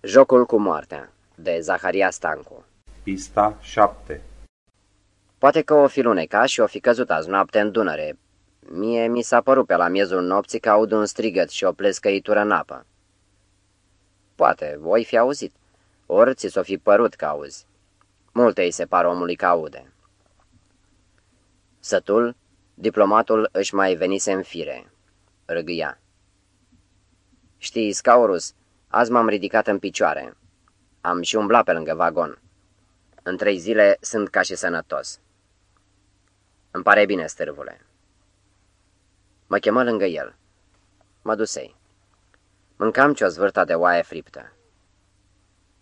Jocul cu moartea, de Zaharia Stancu Pista 7 Poate că o fi luneca și o fi căzut azi noapte în Dunăre. Mie mi s-a părut pe la miezul nopții că aud un strigăt și o plescăitură în apă. Poate, voi fi auzit. Ori ți s-o fi părut că auzi. Multe îi se par omului că aude. Sătul, diplomatul își mai venise în fire. Râgâia. Știi, Scaurus, azi m-am ridicat în picioare. Am și umblat pe lângă vagon. În trei zile sunt ca și sănătos. Îmi pare bine, stârvule. Mă chemă lângă el. Mă dusei. Mâncam ce-o zvârta de oaie friptă.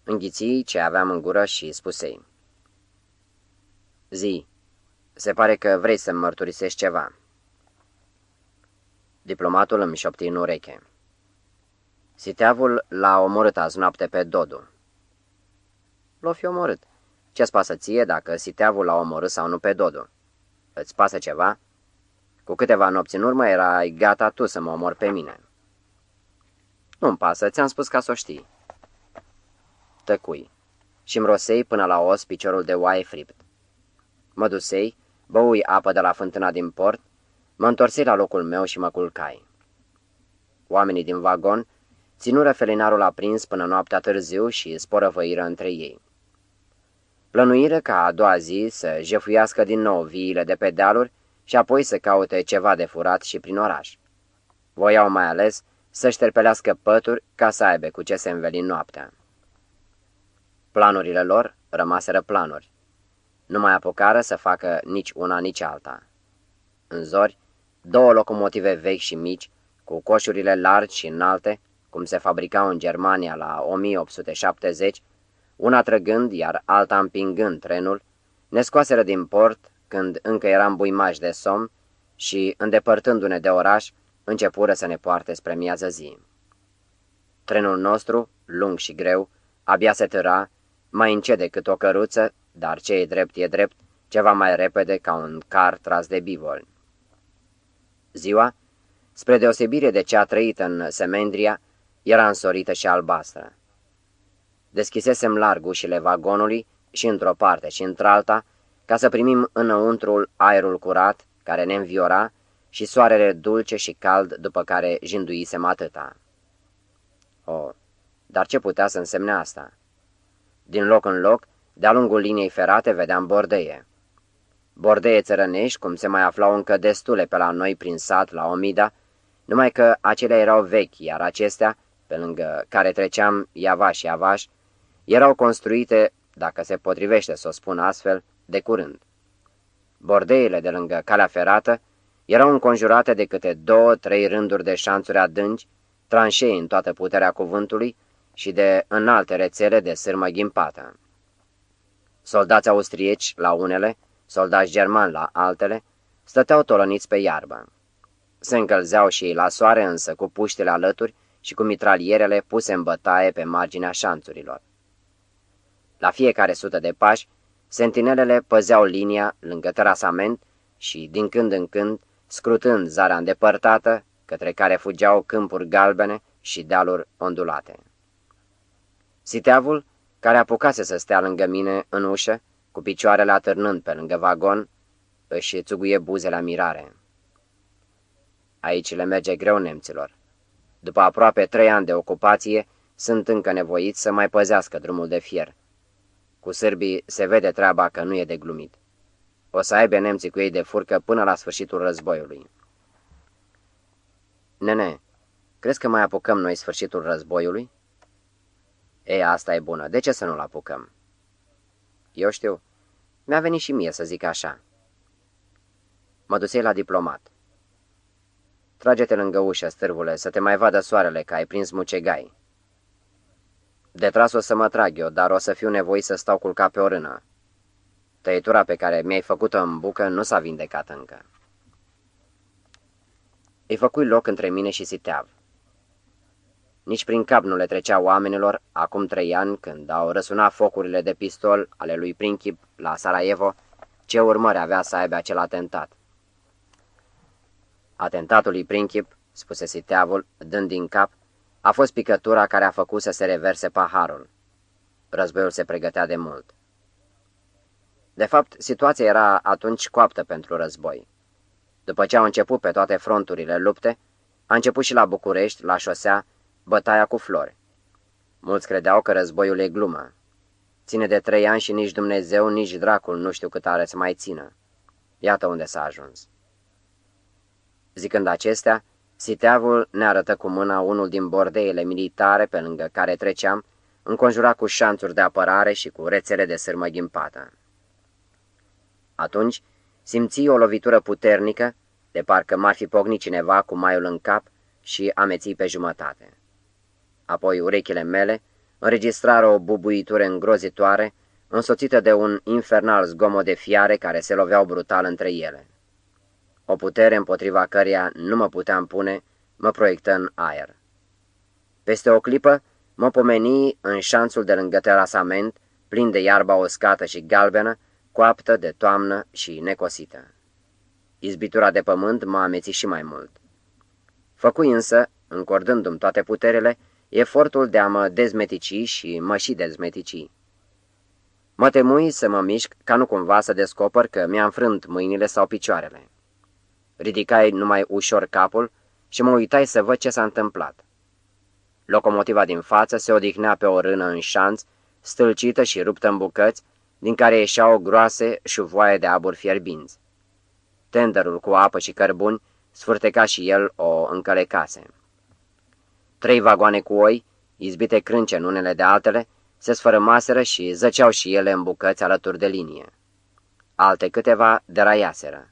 Înghiții ce aveam în gură și spusei. Zi, se pare că vrei să-mi mărturisești ceva. Diplomatul îmi șopti în ureche. Siteavul l-a omorât azi noapte pe Dodu. L-o fi omorât. Ce-ți pasă ție dacă Siteavul l-a omorât sau nu pe Dodu? Îți pasă ceva? Cu câteva nopți în urmă erai gata tu să mă omor pe mine. Nu-mi pasă, ți-am spus ca să o știi. Tăcui și-mi rosei până la os piciorul de oaie fript. Mă dusei, băui apă de la fântâna din port, mă întorsei la locul meu și mă culcai. Oamenii din vagon ținură felinarul aprins până noaptea târziu și sporăvăiră între ei. Plănuiră ca a doua zi să jefuiască din nou viile de pe dealuri și apoi să caute ceva de furat și prin oraș. Voiau mai ales să șterpelească pături ca să aibă cu ce se înveli noaptea. Planurile lor rămaseră planuri. Nu mai apucară să facă nici una, nici alta. În zori, două locomotive vechi și mici, cu coșurile largi și înalte, cum se fabricau în Germania la 1870, una trăgând, iar alta împingând trenul, ne scoaseră din port când încă eram buimași de somn și, îndepărtându-ne de oraș, începură să ne poarte spre miază zi. Trenul nostru, lung și greu, abia se târa, mai încet decât o căruță, dar ce e drept e drept, ceva mai repede ca un car tras de bivol. Ziua, spre deosebire de cea trăită în Semendria, era însorită și albastră. Deschisesem larg ușile vagonului și într-o parte și într-alta, ca să primim înăuntrul aerul curat care ne înviora și soarele dulce și cald după care jinduisem atâta. O, dar ce putea să însemne asta? Din loc în loc, de-a lungul liniei ferate vedeam bordeie. Bordeie țărănești, cum se mai aflau încă destule pe la noi prin sat, la Omida, numai că acelea erau vechi, iar acestea, pe lângă care treceam Iavaș și Iavaș, erau construite, dacă se potrivește să o spun astfel, de curând. Bordeile de lângă calea ferată erau înconjurate de câte două, trei rânduri de șanțuri adânci, tranșei în toată puterea cuvântului și de înalte rețele de sârmă ghimpată. Soldați austrieci la unele, soldați germani la altele, stăteau tolăniți pe iarbă. Se încălzeau și ei la soare însă cu puștile alături și cu mitralierele puse în bătaie pe marginea șanțurilor. La fiecare sută de pași, sentinelele păzeau linia lângă terasament și, din când în când, scrutând zarea îndepărtată, către care fugeau câmpuri galbene și dealuri ondulate. Siteavul, care apucase să stea lângă mine în ușă, cu picioarele atârnând pe lângă vagon, își țuguie buze la mirare. Aici le merge greu nemților. După aproape trei ani de ocupație, sunt încă nevoiți să mai păzească drumul de fier. Cu sârbii se vede treaba că nu e de glumit. O să aibă nemții cu ei de furcă până la sfârșitul războiului. Nene, crezi că mai apucăm noi sfârșitul războiului? E, asta e bună. De ce să nu-l apucăm? Eu știu. Mi-a venit și mie să zic așa. Mă dusei la diplomat. Trage-te lângă ușă, stârvule, să te mai vadă soarele că ai prins mucegai. De tras o să mă trag eu, dar o să fiu nevoit să stau culcat pe o rână. Tăietura pe care mi-ai făcut-o în bucă nu s-a vindecat încă. Îi făcui loc între mine și Siteav. Nici prin cap nu le trecea oamenilor, acum trei ani, când au răsunat focurile de pistol ale lui Princip la Sarajevo, ce urmări avea să aibă acel atentat. Atentatul lui Princip, spuse Siteavul, dând din cap, A fost picătura care a făcut să se reverse paharul. Războiul se pregătea de mult. De fapt, situația era atunci coaptă pentru război. După ce au început pe toate fronturile lupte, a început și la București, la șosea, bătaia cu flori. Mulți credeau că războiul e glumă. Ține de trei ani și nici Dumnezeu, nici dracul nu știu cât are să mai țină. Iată unde s-a ajuns. Zicând acestea, Siteavul ne arătă cu mâna unul din bordeile militare pe lângă care treceam, înconjurat cu șanțuri de apărare și cu rețele de sârmă ghimpată. Atunci simți o lovitură puternică, de parcă m-ar fi pognit cineva cu maiul în cap și ameții pe jumătate. Apoi urechile mele înregistrară o bubuitură îngrozitoare, însoțită de un infernal zgomot de fiare care se loveau brutal între ele. O putere împotriva căreia nu mă puteam pune, mă proiectă în aer. Peste o clipă, mă pomeni în șanțul de lângă terasament, plin de iarba uscată și galbenă, coaptă de toamnă și necosită. Izbitura de pământ m-a amețit și mai mult. Făcui însă, încordându-mi toate puterele, efortul de a mă dezmetici și mă și dezmetici. Mă temui să mă mișc ca nu cumva să descoper că mi-am frânt mâinile sau picioarele. Ridicai numai ușor capul și mă uitai să văd ce s-a întâmplat. Locomotiva din față se odihnea pe o rână în șanț, stâlcită și ruptă în bucăți, din care ieșeau groase șuvoaie de abur fierbinți. Tenderul cu apă și cărbuni sfârteca și el o încălecase. Trei vagoane cu oi, izbite crânce în unele de altele, se sfărâmaseră și zăceau și ele în bucăți alături de linie. Alte câteva deraiaseră.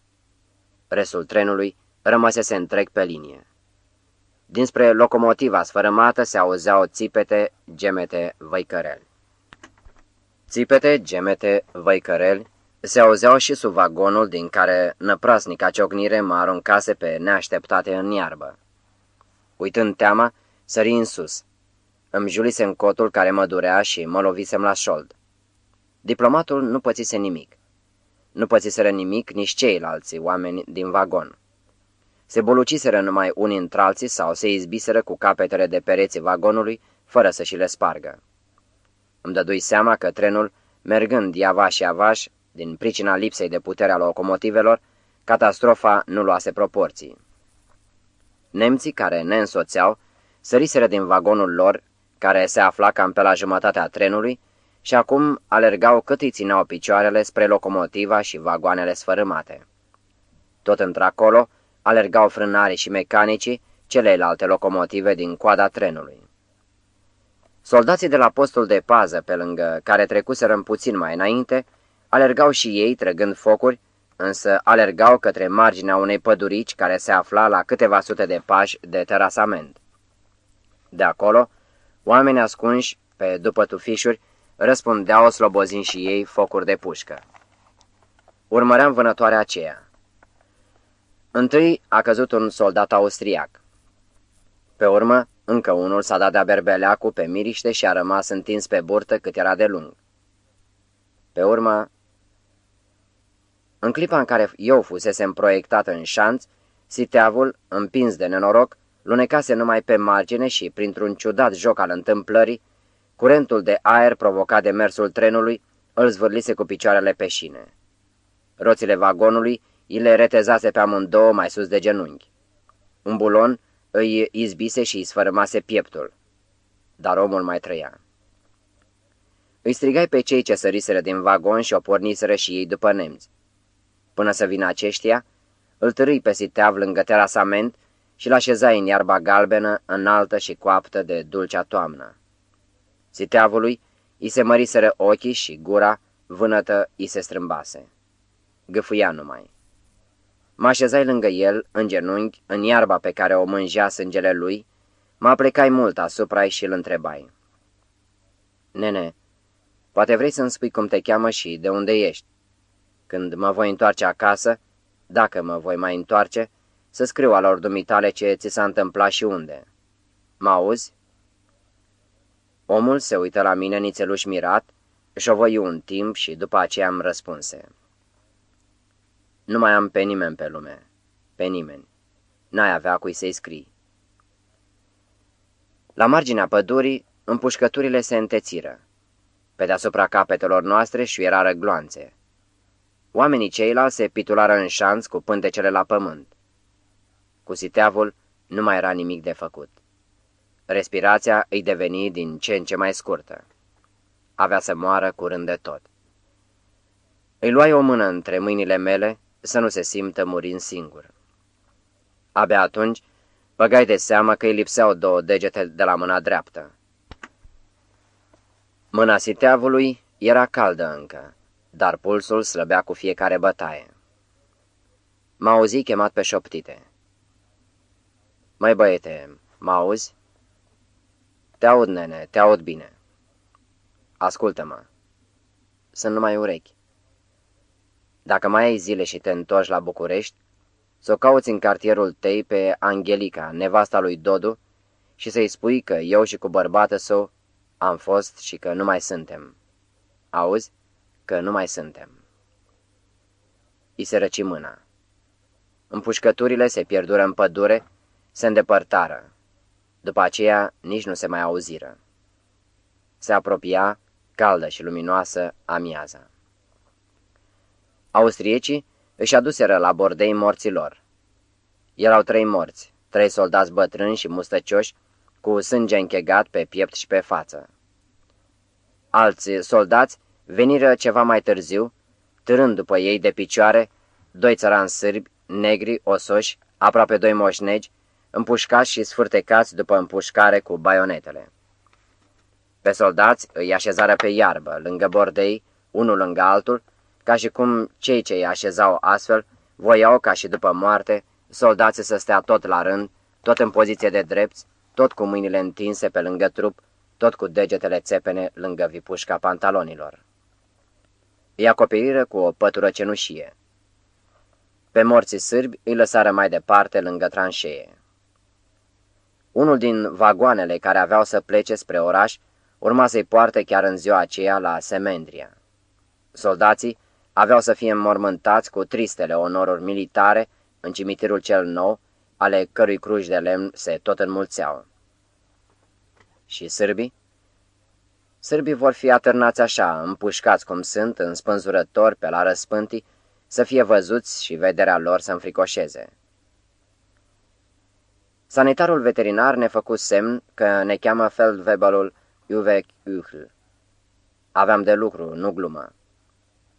Restul trenului rămăsese întreg pe linie. Dinspre locomotiva sfărâmată se auzeau țipete, gemete, văicăreli. Țipete, gemete, văicăreli se auzeau și sub vagonul din care năprasnica ciocnire mă aruncase pe neașteptate în iarbă. Uitând teama, sări în sus. Îmi julise în cotul care mă durea și mă lovisem la șold. Diplomatul nu pățise nimic. Nu pățiseră nimic nici ceilalți oameni din vagon. Se boluciseră numai unii între alții sau se izbiseră cu capetele de pereții vagonului, fără să și le spargă. Îmi dădui seama că trenul, mergând iavaș și avaș, din pricina lipsei de putere a locomotivelor, catastrofa nu luase proporții. Nemții care ne însoțeau săriseră din vagonul lor, care se afla cam pe la jumătatea trenului, și acum alergau cât îi țineau picioarele spre locomotiva și vagoanele sfărâmate. Tot într-acolo alergau frânarii și mecanicii celelalte locomotive din coada trenului. Soldații de la postul de pază, pe lângă care trecuseră puțin mai înainte, alergau și ei trăgând focuri, însă alergau către marginea unei pădurici care se afla la câteva sute de pași de terasament. De acolo, oameni ascunși pe după tufișuri răspundeau slobozind și ei focuri de pușcă. Urmăream vânătoarea aceea. Întâi a căzut un soldat austriac. Pe urmă, încă unul s-a dat de-a berbeleacul pe miriște și a rămas întins pe burtă cât era de lung. Pe urmă, în clipa în care eu fusesem proiectat în șanț, siteavul, împins de nenoroc, lunecase numai pe margine și, printr-un ciudat joc al întâmplării, Curentul de aer provocat de mersul trenului îl zvârlise cu picioarele pe șine. Roțile vagonului îi le retezase pe amândouă mai sus de genunchi. Un bulon îi izbise și îi sfărâmase pieptul. Dar omul mai trăia. Îi strigai pe cei ce săriseră din vagon și o porniseră și ei după nemți. Până să vină aceștia, îl târâi pe siteav lângă terasament și l-așezai în iarba galbenă, înaltă și coaptă de dulcea toamnă. Siteavului îi se măriseră ochii și gura, vânătă îi se strâmbase. Gâfâia numai. Mă așezai lângă el, în genunchi, în iarba pe care o mângea sângele lui, mă plecai mult asupra și îl întrebai. Nene, poate vrei să-mi spui cum te cheamă și de unde ești? Când mă voi întoarce acasă, dacă mă voi mai întoarce, să scriu alor dumitale ce ți s-a întâmplat și unde. Mă auzi? Omul se uită la mine nițeluș mirat, șovăi un timp și după aceea îmi răspunse. Nu mai am pe nimeni pe lume, pe nimeni. N-ai avea cui să-i scrii. La marginea pădurii, împușcăturile se întețiră. Pe deasupra capetelor noastre șuierară gloanțe. Oamenii ceilalți se pitulară în șanț cu pântecele la pământ. Cu siteavul nu mai era nimic de făcut. Respirația îi deveni din ce în ce mai scurtă. Avea să moară curând de tot. Îi luai o mână între mâinile mele să nu se simtă murind singur. Abia atunci băgai de seamă că îi lipseau două degete de la mâna dreaptă. Mâna siteavului era caldă încă, dar pulsul slăbea cu fiecare bătaie. M-a auzit chemat pe șoptite. Măi băiete, mă auzi? Te aud, nene, te aud bine. Ascultă-mă. Sunt numai urechi. Dacă mai ai zile și te întorci la București, să o cauți în cartierul tăi pe Angelica, nevasta lui Dodu, și să-i spui că eu și cu bărbată său am fost și că nu mai suntem. Auzi? Că nu mai suntem. I se răci mâna. Împușcăturile se pierdură în pădure, se îndepărtară. După aceea nici nu se mai auziră. Se apropia, caldă și luminoasă, amiaza. Austriecii își aduseră la bordei morților. Erau trei morți, trei soldați bătrâni și mustăcioși, cu sânge închegat pe piept și pe față. Alți soldați veniră ceva mai târziu, târând după ei de picioare, doi țărani sârbi, negri, osoși, aproape doi moșnegi, împușcați și sfârtecați după împușcare cu baionetele. Pe soldați îi așezară pe iarbă, lângă bordei, unul lângă altul, ca și cum cei ce îi așezau astfel voiau ca și după moarte soldații să stea tot la rând, tot în poziție de drepți, tot cu mâinile întinse pe lângă trup, tot cu degetele țepene lângă vipușca pantalonilor. Îi acoperiră cu o pătură cenușie. Pe morții sârbi îi lăsară mai departe lângă tranșee. Unul din vagoanele care aveau să plece spre oraș urma să-i poarte chiar în ziua aceea la Semendria. Soldații aveau să fie înmormântați cu tristele onoruri militare în cimitirul cel nou, ale cărui cruci de lemn se tot înmulțeau. Și sârbii? Sârbii vor fi atârnați așa, împușcați cum sunt, în spânzurători pe la răspântii, să fie văzuți și vederea lor să înfricoșeze. Sanitarul veterinar ne făcut semn că ne cheamă Feldwebelul Uvec Uhl. Aveam de lucru, nu glumă.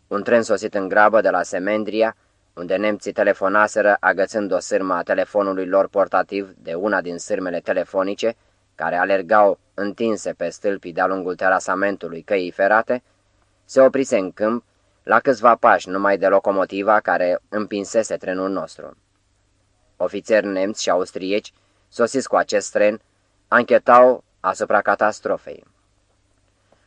Un tren sosit în grabă de la Semendria, unde nemții telefonaseră agățând o sârmă a telefonului lor portativ de una din sârmele telefonice, care alergau întinse pe stâlpii de-a lungul terasamentului căii ferate, se oprise în câmp, la câțiva pași numai de locomotiva care împinsese trenul nostru. Ofițeri nemți și austrieci, sosiți cu acest tren, anchetau asupra catastrofei.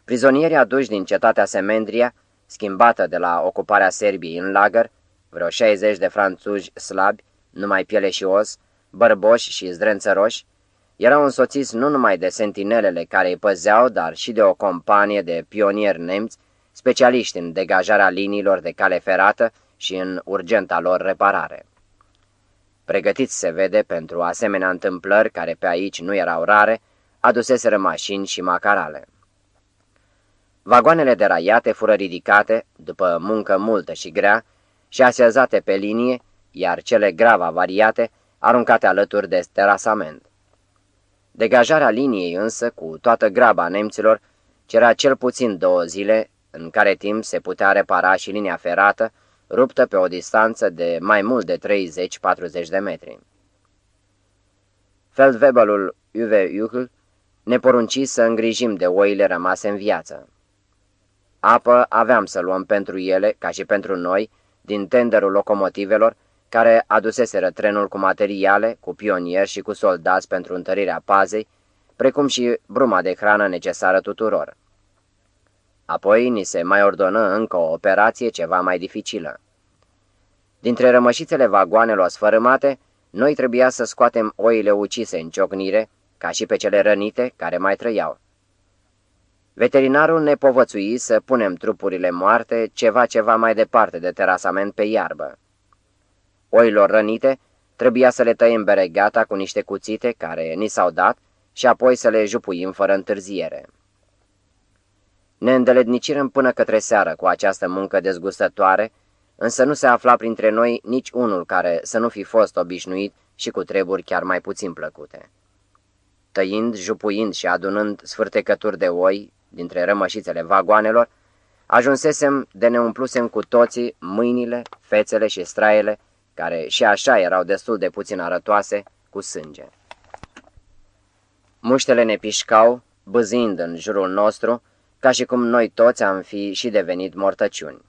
Prizonierii aduși din cetatea Semendria, schimbată de la ocuparea Serbiei în lagăr, vreo 60 de franțuzi slabi, numai piele și os, bărboși și zdrențăroși, erau însoțiți nu numai de sentinelele care îi păzeau, dar și de o companie de pionieri nemți, specialiști în degajarea liniilor de cale ferată și în urgenta lor reparare. Pregătiți se vede pentru asemenea întâmplări care pe aici nu erau rare, aduseseră mașini și macarale. Vagoanele deraiate fură ridicate, după muncă multă și grea, și așezate pe linie, iar cele grav avariate, aruncate alături de terasament. Degajarea liniei însă, cu toată graba nemților, cerea cel puțin două zile, în care timp se putea repara și linia ferată, ruptă pe o distanță de mai mult de 30-40 de metri. Feldwebelul Uwe Juchl ne porunci să îngrijim de oile rămase în viață. Apă aveam să luăm pentru ele, ca și pentru noi, din tenderul locomotivelor, care aduseseră trenul cu materiale, cu pionieri și cu soldați pentru întărirea pazei, precum și bruma de hrană necesară tuturor. Apoi ni se mai ordonă încă o operație ceva mai dificilă. Dintre rămășițele vagoanelor sfărâmate, noi trebuia să scoatem oile ucise în ciocnire, ca și pe cele rănite care mai trăiau. Veterinarul ne povățui să punem trupurile moarte ceva-ceva mai departe de terasament pe iarbă. Oilor rănite trebuia să le tăiem beregata cu niște cuțite care ni s-au dat și apoi să le jupuim fără întârziere. Ne îndelednicirăm până către seară cu această muncă dezgustătoare, însă nu se afla printre noi nici unul care să nu fi fost obișnuit și cu treburi chiar mai puțin plăcute. Tăind, jupuind și adunând sfârtecături de oi dintre rămășițele vagoanelor, ajunsesem de ne umplusem cu toții mâinile, fețele și straiele, care și așa erau destul de puțin arătoase, cu sânge. Muștele ne pișcau, băzind în jurul nostru, ca și cum noi toți am fi și devenit mortăciuni.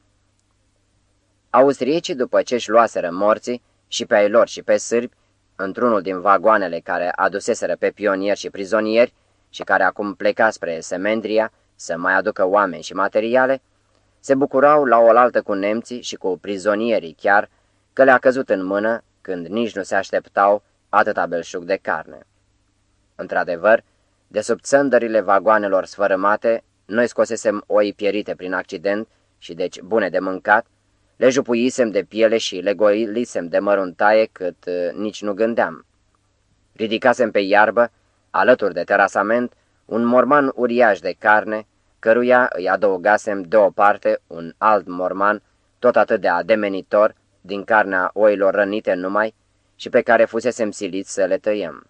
Austriecii, după ce își luaseră morții, și pe ai lor și pe sârbi, într-unul din vagoanele care aduseseră pe pionieri și prizonieri și care acum pleca spre Semendria să mai aducă oameni și materiale, se bucurau la oaltă cu nemții și cu prizonierii chiar că le-a căzut în mână când nici nu se așteptau atâta belșug de carne. Într-adevăr, de sub țândările vagoanelor sfărâmate, noi scosesem oi pierite prin accident și deci bune de mâncat, le jupuisem de piele și le goilisem de măruntaie cât uh, nici nu gândeam. Ridicasem pe iarbă, alături de terasament, un morman uriaș de carne, căruia îi adăugasem de o parte un alt morman, tot atât de ademenitor, din carnea oilor rănite numai, și pe care fusesem siliți să le tăiem.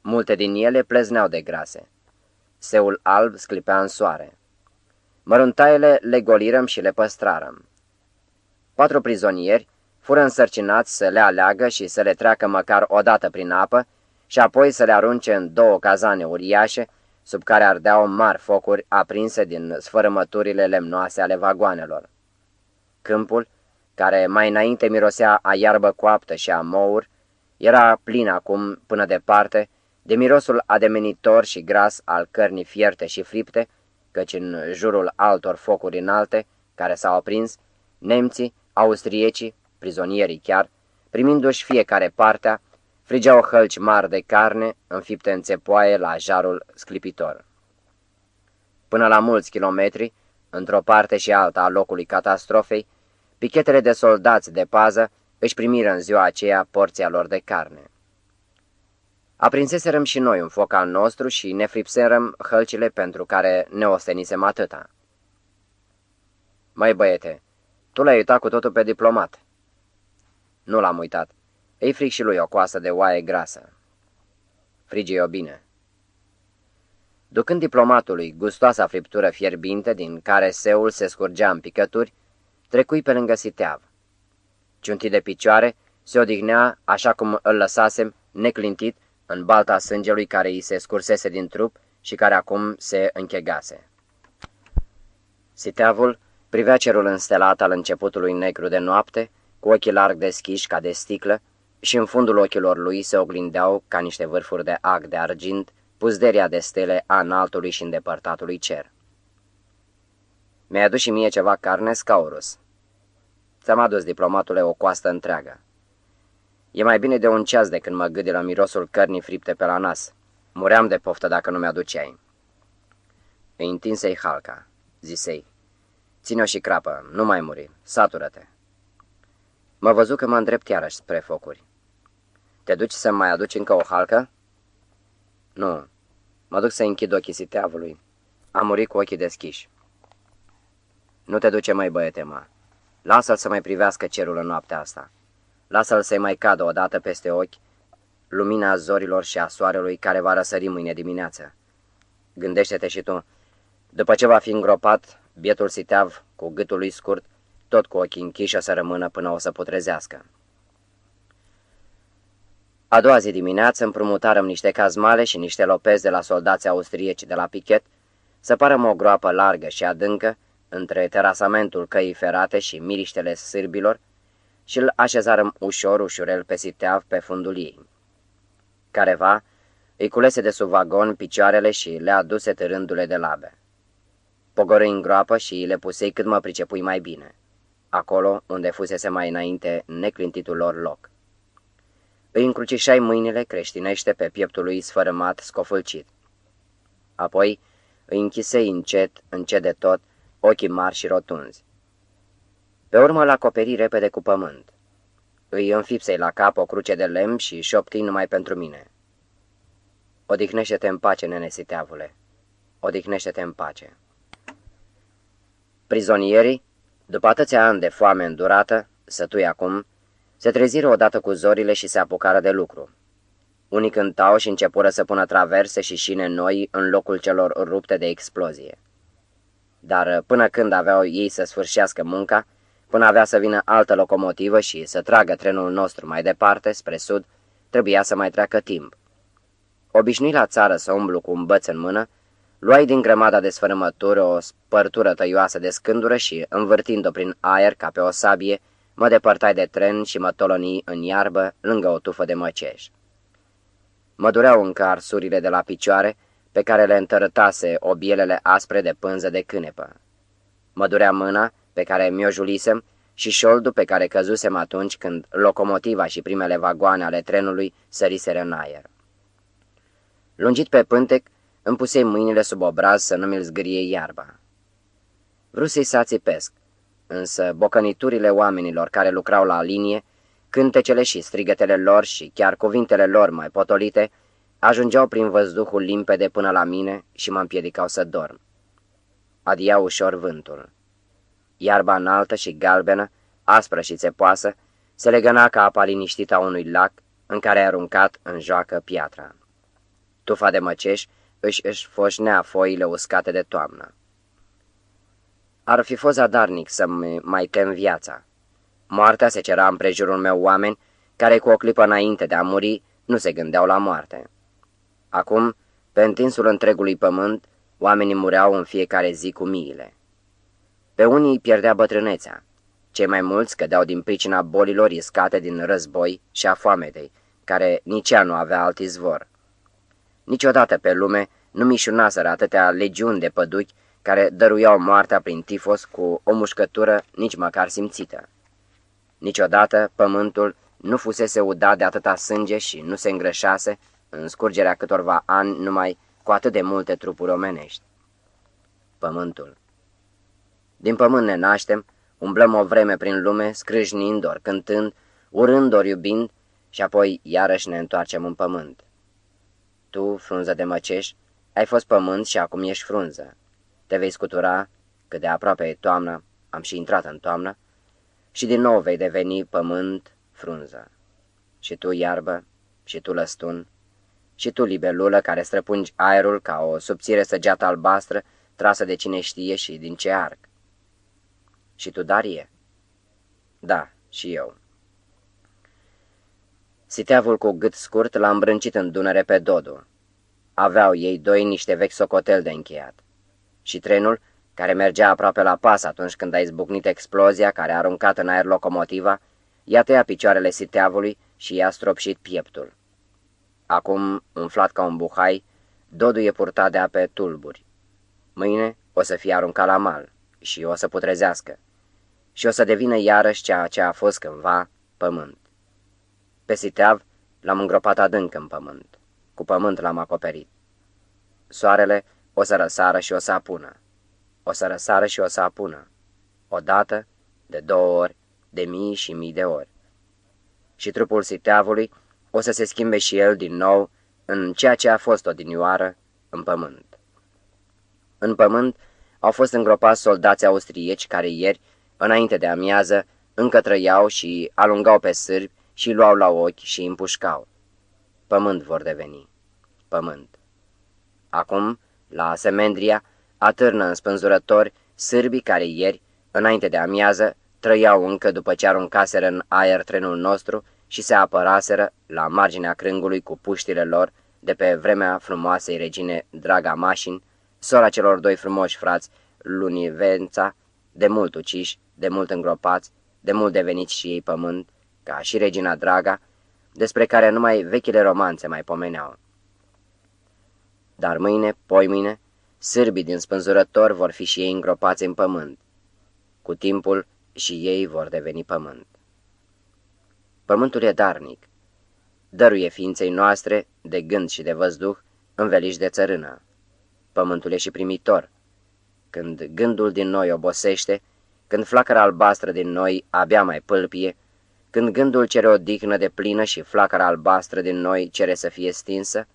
Multe din ele plezneau de grase. Seul alb sclipea în soare. Măruntaiele le golirăm și le păstrarăm. Patru prizonieri fură însărcinați să le aleagă și să le treacă măcar o dată prin apă și apoi să le arunce în două cazane uriașe, sub care ardeau mari focuri aprinse din sfărămăturile lemnoase ale vagoanelor. Câmpul, care mai înainte mirosea a iarbă coaptă și a mour, era plin acum, până departe, de mirosul ademenitor și gras al cărnii fierte și fripte, căci în jurul altor focuri înalte, care s-au aprins, nemții, austriecii, prizonierii chiar, primindu-și fiecare partea, frigeau hălci mari de carne înfipte în țepoaie la jarul sclipitor. Până la mulți kilometri, într-o parte și alta a locului catastrofei, pichetele de soldați de pază își primiră în ziua aceea porția lor de carne. Aprinseserăm și noi un foc al nostru și ne fripserăm hălcile pentru care ne ostenisem atâta. Măi băiete, tu l-ai uitat cu totul pe diplomat. Nu l-am uitat. Ei fric și lui o coasă de oaie grasă. Frige-o bine. Ducând diplomatului gustoasa friptură fierbinte din care seul se scurgea în picături, trecui pe lângă siteav. Ciuntit de picioare, se odihnea așa cum îl lăsasem, neclintit, în balta sângelui care îi se scursese din trup și care acum se închegase. Siteavul privea cerul înstelat al începutului negru de noapte, cu ochii larg deschiși ca de sticlă, și în fundul ochilor lui se oglindeau, ca niște vârfuri de ag de argint, puzderia de stele a înaltului și îndepărtatului cer. Mi-ai adus și mie ceva carne, Scaurus. Ți-am adus, diplomatule, o coastă întreagă. E mai bine de un ceas de când mă gâdi la mirosul cărnii fripte pe la nas. Muream de poftă dacă nu mi-aduceai. Îi întinsei halca, zisei. Ține-o și crapă, nu mai muri, satură-te. Mă văzut că mă îndrept iarăși spre focuri. Te duci să mai aduci încă o halcă? Nu, mă duc să închid ochii siteavului. Am murit cu ochii deschiși. Nu te duce, mai băiete, mă. Lasă-l să mai privească cerul în noaptea asta. Lasă-l să-i mai cadă odată peste ochi lumina zorilor și a soarelui care va răsări mâine dimineață. Gândește-te și tu, după ce va fi îngropat, bietul siteav, cu gâtul lui scurt, tot cu ochii închiși o să rămână până o să putrezească. A doua zi dimineață împrumutarăm niște cazmale și niște lopezi de la soldații austrieci de la pichet, să parăm o groapă largă și adâncă între terasamentul căii ferate și miriștele sârbilor și îl așezarăm ușor, ușurel pe siteav pe fundul ei. Careva îi culese de sub vagon picioarele și le aduse târându-le de labe. Pogorâi în groapă și le pusei cât mă pricepui mai bine, acolo unde fusese mai înainte neclintitul lor loc. Îi încrucișai mâinile creștinește pe pieptul lui sfărâmat, scofâlcit. Apoi îi închisei încet, încet de tot, ochii mari și rotunzi. Pe urmă îl acoperi repede cu pământ. Îi înfipsei la cap o cruce de lemn și șopti numai pentru mine. Odihnește-te în pace, nenesiteavule. Odihnește-te în pace. Prizonierii, după atâția ani de foame îndurată, sătui acum, se treziră odată cu zorile și se apucară de lucru. Unii cântau și începură să pună traverse și șine noi în locul celor rupte de explozie. Dar până când aveau ei să sfârșească munca, până avea să vină altă locomotivă și să tragă trenul nostru mai departe, spre sud, trebuia să mai treacă timp. Obișnuit la țară să umblu cu un băț în mână, luai din grămada de sfărâmături o spărtură tăioasă de scândură și, învârtind-o prin aer ca pe o sabie, mă depărtai de tren și mă tolonii în iarbă lângă o tufă de măceș. Mă dureau încă arsurile de la picioare, pe care le întărătase obielele aspre de pânză de cânepă. Mă durea mâna, pe care mi-o julisem, și șoldul pe care căzusem atunci când locomotiva și primele vagoane ale trenului săriseră în aer. Lungit pe pântec, îmi pusei mâinile sub obraz să nu mi-l zgârie iarba. Vreau să-i sațipesc, însă bocăniturile oamenilor care lucrau la linie, cântecele și strigătele lor și chiar cuvintele lor mai potolite, ajungeau prin văzduhul limpede până la mine și mă împiedicau să dorm. Adia ușor vântul. Iarba înaltă și galbenă, aspră și țepoasă, se legăna ca apa liniștită a unui lac în care ai aruncat în joacă piatra. Tufa de măceș își își foșnea foile uscate de toamnă. Ar fi fost zadarnic să-mi mai tem viața. Moartea se cera în prejurul meu oameni care cu o clipă înainte de a muri nu se gândeau la moarte. Acum, pe întinsul întregului pământ, oamenii mureau în fiecare zi cu miile. Pe unii îi pierdea bătrânețea. Cei mai mulți cădeau din pricina bolilor iscate din război și a foametei, care nici ea nu avea alt izvor. Niciodată pe lume nu mișunaseră atâtea legiuni de păduchi care dăruiau moartea prin tifos cu o mușcătură nici măcar simțită. Niciodată pământul nu fusese udat de atâta sânge și nu se îngrășase în scurgerea câtorva ani numai cu atât de multe trupuri omenești. Pământul. Din pământ ne naștem, umblăm o vreme prin lume, scrâșnind ori cântând, urând ori iubind, și apoi iarăși ne întoarcem în pământ. Tu, frunză de măceș, ai fost pământ și acum ești frunză. Te vei scutura, cât de aproape e toamnă, am și intrat în toamnă, și din nou vei deveni pământ, frunză. Și tu, iarbă, și tu, lăstun, și tu, libelulă, care străpungi aerul ca o subțire săgeată albastră, trasă de cine știe și din ce arc. Și tu, Darie? Da, și eu. Siteavul cu gât scurt l-a îmbrâncit în Dunăre pe Dodu. Aveau ei doi niște vechi socotel de încheiat. Și trenul, care mergea aproape la pas atunci când a izbucnit explozia care a aruncat în aer locomotiva, i-a tăiat picioarele siteavului și i-a stropșit pieptul. Acum, umflat ca un buhai, Dodu e purtat de ape tulburi. Mâine o să fie aruncat la mal și o să putrezească și o să devină iarăși ceea ce a fost cândva pământ. Pe siteav l-am îngropat adânc în pământ, cu pământ l-am acoperit. Soarele o să răsară și o să apună, o să răsară și o să apună, odată, de două ori, de mii și mii de ori. Și trupul siteavului o să se schimbe și el din nou în ceea ce a fost odinioară, în pământ. În pământ au fost îngropați soldații austrieci care ieri, înainte de amiază, încă trăiau și alungau pe sârbi și luau la ochi și îi împușcau. Pământ vor deveni. Pământ. Acum, la Semendria, atârnă în spânzurători sârbii care ieri, înainte de amiază, trăiau încă după ce aruncaseră în aer trenul nostru și se apăraseră la marginea crângului cu puștile lor de pe vremea frumoasei regine Draga Mașin, sora celor doi frumoși frați, Lunivența, de mult uciși, de mult îngropați, de mult deveniți și ei pământ, ca și regina Draga, despre care numai vechile romanțe mai pomeneau. Dar mâine, poimâine, sârbii din spânzurător vor fi și ei îngropați în pământ. Cu timpul și ei vor deveni pământ. Pământul e darnic. Dăruie ființei noastre, de gând și de văzduh, înveliși de țărână. Pământul e și primitor. Când gândul din noi obosește, când flacăra albastră din noi abia mai pâlpie, când gândul cere o dignă de plină și flacăra albastră din noi cere să fie stinsă,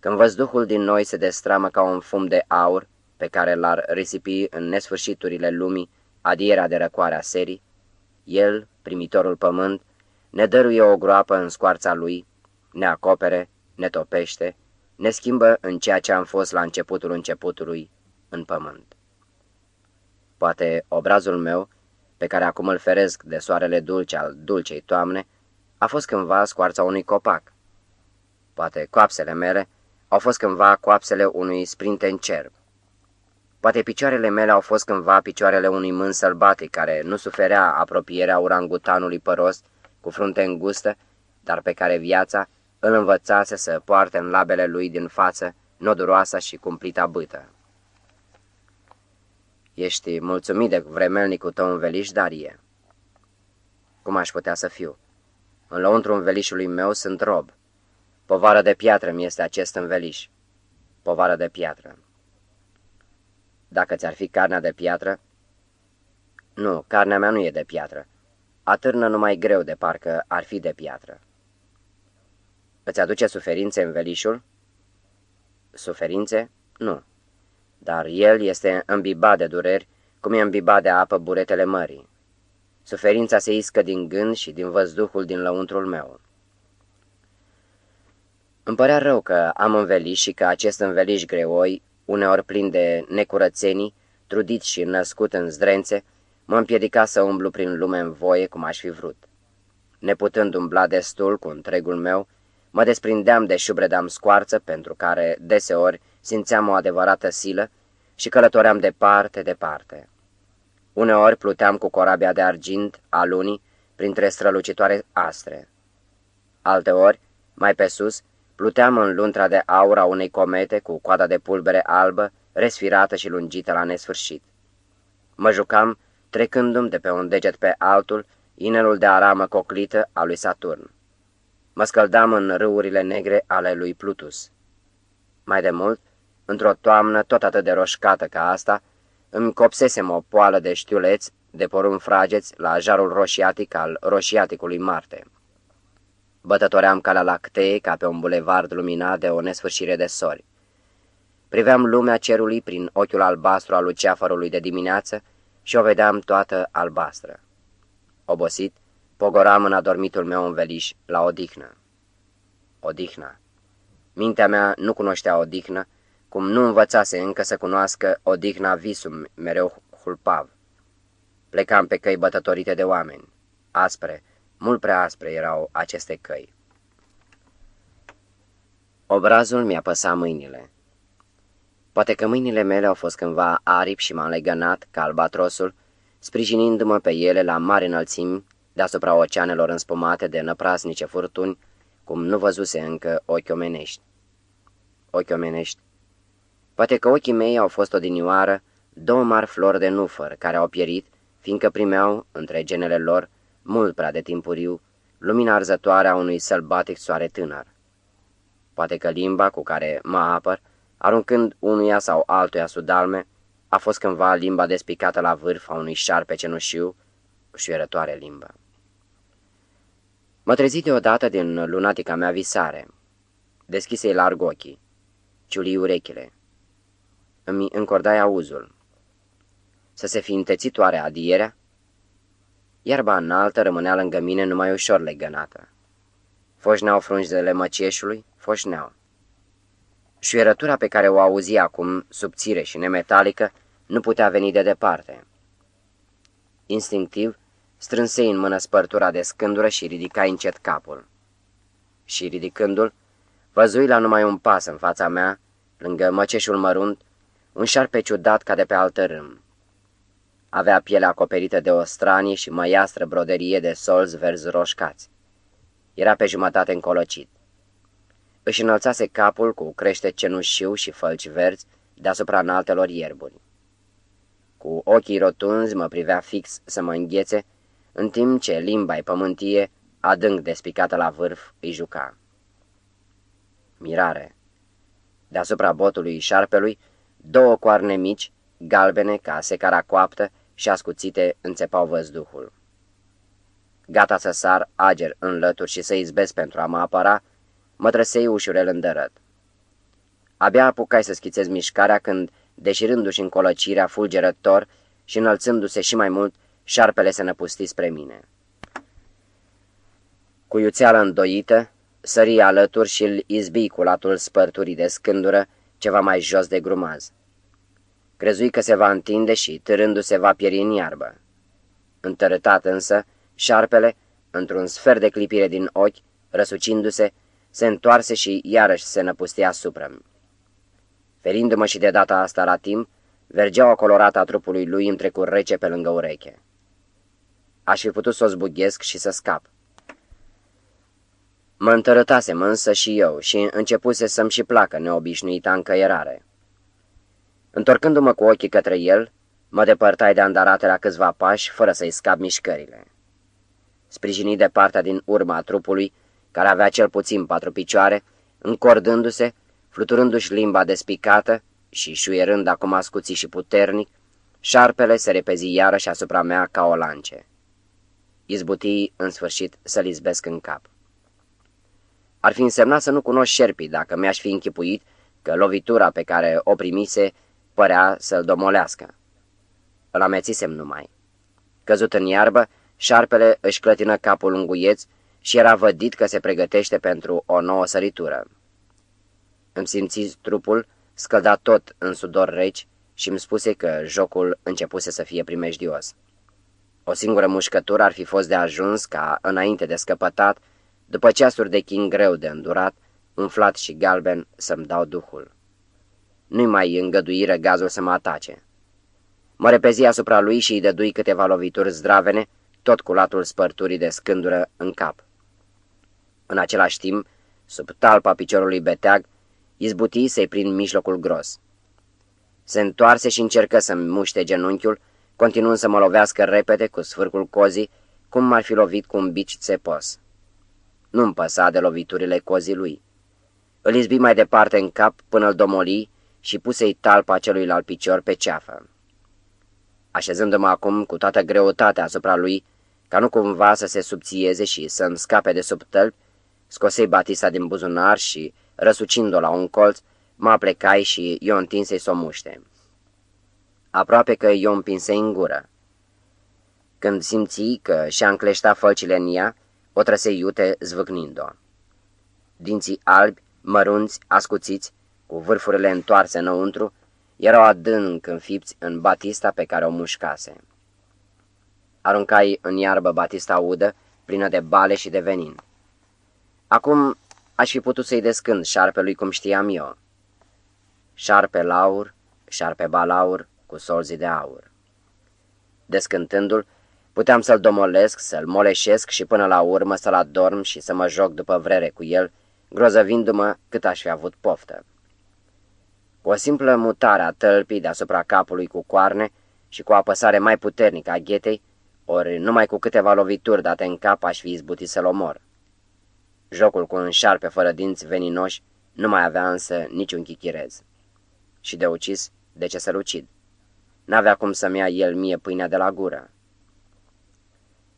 când văzduhul din noi se destramă ca un fum de aur pe care l-ar risipi în nesfârșiturile lumii adierea de răcoare a serii, el, primitorul pământ, ne dăruie o groapă în scoarța lui, ne acopere, ne topește, ne schimbă în ceea ce am fost la începutul începutului, în pământ. Poate obrazul meu, pe care acum îl feresc de soarele dulce al dulcei toamne, a fost cândva scoarța unui copac. Poate coapsele mele au fost cândva coapsele unui sprinten cerb. Poate picioarele mele au fost cândva picioarele unui mân sălbatic care nu suferea apropierea urangutanului păros cu frunte îngustă, dar pe care viața îl învățase să poarte în labele lui din față noduroasa și cumplita bâtă. Ești mulțumit de vremelnicul tău înveliș, Darie? Cum aș putea să fiu? În lăuntru învelișului meu sunt rob. Povară de piatră mi este acest înveliș. Povară de piatră. Dacă ți-ar fi carnea de piatră? Nu, carnea mea nu e de piatră. Atârnă numai greu de parcă ar fi de piatră. Îți aduce suferințe învelișul? Suferințe? Nu. Dar el este îmbibat de dureri, cum e îmbibat de apă buretele mării. Suferința se iscă din gând și din văzduhul din lăuntrul meu. Îmi părea rău că am înveliș și că acest înveliș greoi, uneori plin de necurățenii, trudit și născut în zdrențe, mă împiedica să umblu prin lume în voie cum aș fi vrut. Neputând umbla destul cu întregul meu, mă desprindeam de șubredam scoarță pentru care, deseori, simțeam o adevărată silă și călătoream departe, departe. Uneori pluteam cu corabia de argint a lunii printre strălucitoare astre. Alteori, mai pe sus, pluteam în luntra de aur a unei comete cu coada de pulbere albă, resfirată și lungită la nesfârșit. Mă jucam, trecându-mi de pe un deget pe altul, inelul de aramă coclită a lui Saturn. Mă scăldam în râurile negre ale lui Plutus. Mai de mult, într-o toamnă tot atât de roșcată ca asta, îmi copsesem o poală de știuleți, de porumb frageți, la jarul roșiatic al roșiaticului Marte. Bătătoream ca la lactee, ca pe un bulevard luminat de o nesfârșire de sori. Priveam lumea cerului prin ochiul albastru al luceafărului de dimineață și o vedeam toată albastră. Obosit, pogoram în adormitul meu înveliș la odihnă. Odihna. Mintea mea nu cunoștea odihnă, cum nu învățase încă să cunoască odihna visum mereu hulpav. Plecam pe căi bătătorite de oameni. Aspre, mult prea aspre erau aceste căi. Obrazul mi-a păsat mâinile. Poate că mâinile mele au fost cândva aripi și m-am legănat, ca albatrosul, sprijinindu-mă pe ele la mari înălțimi, deasupra oceanelor înspumate de năprasnice furtuni, cum nu văzuse încă ochi omenești. Ochi omenești. Poate că ochii mei au fost odinioară două mari flori de nufăr care au pierit, fiindcă primeau, între genele lor, mult prea de timpuriu, lumina arzătoare a unui sălbatic soare tânăr. Poate că limba cu care mă apăr, aruncând unuia sau altuia sudalme, a fost cândva limba despicată la vârf a unui șarpe cenușiu, șuierătoare limbă. Mă trezi deodată din lunatica mea visare. Deschise-i larg ochii, ciulii urechile. Îmi încordai auzul. Să se fi întețit oare adierea? Iarba înaltă rămânea lângă mine numai ușor legănată. Foșneau frunzele măcieșului, foșneau. Șuierătura pe care o auzi acum, subțire și nemetalică, nu putea veni de departe. Instinctiv, strânsei în mână spărtura de scândură și ridicai încet capul. Și ridicându-l, văzui la numai un pas în fața mea, lângă măceșul mărunt, un șarpe ciudat ca de pe altă râm. Avea pielea acoperită de o stranie și măiastră broderie de solzi verzi roșcați. Era pe jumătate încolocit. Își înălțase capul cu crește cenușiu și fălci verzi deasupra înaltelor ierburi. Cu ochii rotunzi mă privea fix să mă înghețe, în timp ce limba pământie, adânc despicată la vârf, îi juca. Mirare. Deasupra botului șarpelui, două coarne mici, galbene ca secara coaptă și ascuțite, înțepau văzduhul. Gata să sar ager în lături și să izbesc pentru a mă apăra, mă trăsei ușurel îndărăt. Abia apucai să schițezi mișcarea când, deșirându-și încolăcirea fulgerător și înălțându-se și mai mult, șarpele se năpusti spre mine. Cu iuțeală îndoită, sări alături și îl izbi cu latul spărturii de scândură, ceva mai jos de grumaz. Crezui că se va întinde și, târându-se, va pieri în iarbă. Întărătat însă, șarpele, într-un sfert de clipire din ochi, răsucindu-se, se întoarse și iarăși se năpustea asupra -mi. Ferindu-mă și de data asta la timp, vergeaua colorată a trupului lui îmi trecu rece pe lângă ureche. Aș fi putut să o zbughesc și să scap. Mă întărătasem însă și eu și începuse să-mi și placă neobișnuita încăierare. Întorcându-mă cu ochii către el, mă depărtai de andarate la câțiva pași, fără să-i scap mișcările. Sprijinit de partea din urma trupului, care avea cel puțin patru picioare, încordându-se, fluturându-și limba despicată și șuierând acum ascuții și puternic, șarpele se repezi iarăși asupra mea ca o lance. Izbutii, în sfârșit, să-l izbesc în cap. Ar fi însemnat să nu cunosc șerpii dacă mi-aș fi închipuit că lovitura pe care o primise părea să-l domolească. Îl amețisem numai. Căzut în iarbă, șarpele își clătină capul înguieț și era vădit că se pregătește pentru o nouă săritură. Îmi simți trupul, scăldat tot în sudor reci și îmi spuse că jocul începuse să fie primejdios. O singură mușcătură ar fi fost de ajuns ca, înainte de scăpătat, după ceasuri de chin greu de îndurat, umflat și galben, să-mi dau duhul. Nu-i mai îngăduiră gazul să mă atace. Mă repezi asupra lui și îi dădui câteva lovituri zdravene, tot cu latul spărturii de scândură în cap. În același timp, sub talpa piciorului beteag, izbuti să-i prin mijlocul gros. Se întoarse și încercă să-mi muște genunchiul, continuând să mă lovească repede cu sfârcul cozii, cum m-ar fi lovit cu un bici țepos. Nu-mi păsa de loviturile cozii lui. Îl izbi mai departe în cap până îl domoli și puse-i talpa celuilalt picior pe ceafă. Așezându-mă acum cu toată greutatea asupra lui, ca nu cumva să se subțieze și să-mi scape de sub tălpi, scosei Batista din buzunar și, răsucind-o la un colț, mă aplecai și eu întinsei să o muște. Aproape că eu împinsei în gură. Când simți că și-a încleștat fălcile în ea, o trăsei iute zvâcnind-o. Dinții albi, mărunți, ascuțiți, cu vârfurile întoarse înăuntru, erau adânc înfipți în batista pe care o mușcase. Aruncai în iarbă batista udă, plină de bale și de venin. Acum aș fi putut să-i descând șarpelui cum știam eu. Șarpe laur, șarpe balaur, cu solzi de aur. Descântându-l, puteam să-l domolesc, să-l moleșesc și până la urmă să-l adorm și să mă joc după vrere cu el, grozăvindu-mă cât aș fi avut poftă. Cu o simplă mutare a tălpii deasupra capului cu coarne și cu o apăsare mai puternică a ghetei, ori numai cu câteva lovituri date în cap aș fi izbutit să-l omor. Jocul cu un șarpe fără dinți veninoși nu mai avea însă niciun chichirez. Și de ucis, de ce să-l ucid? N-avea cum să-mi ia el mie pâinea de la gură.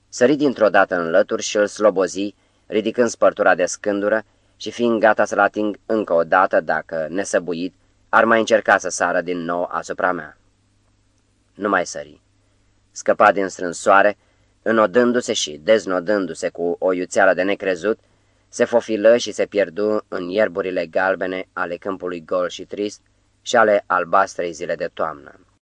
Sări dintr-o dată în lături și îl slobozi, ridicând spărtura de scândură și fiind gata să-l ating încă o dată dacă, nesăbuit, ar mai încerca să sară din nou asupra mea. Nu mai sări. Scăpa din strânsoare, înodându-se și deznodându-se cu o iuțeală de necrezut, se fofilă și se pierdu în ierburile galbene ale câmpului gol și trist și ale albastrei zile de toamnă.